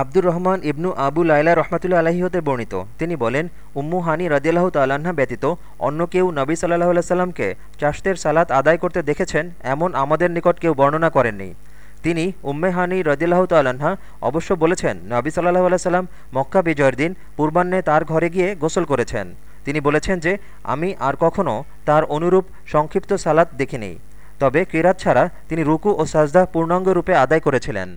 আব্দুর রহমান ইবনু আবু লাইলা রহমাতুল্লা আলাহি হতে বর্ণিত। তিনি বলেন, উম্মু হানি রদিয়াল্লাহ তাল্লাহা ব্যতীত অন্য কেউ নবী সাল্লাহ সাল্লামকে চাষতের সালাত আদায় করতে দেখেছেন, এমন আমাদের নিকট কেউ বর্ণনা করেননি। তিনি উম্মে হানি রদিল্লাহ তাল্লাহা অবশ্য বলেছেন, নবী সাল্লাহ সাল্লাম মক্কা বিজয়ের দিন পূর্বাহ্নে তার ঘরে গিয়ে গোসল করেছেন। তিনি বলেছেন যে, আমি আর কখনও তার অনুরূপ সংক্ষিপ্ত সালাত দেখিনি। তবে কিরাত ছাড়া তিনি রুকু ও সাজদা পূর্ণাঙ্গ রূপে আদায় করেছিলেন।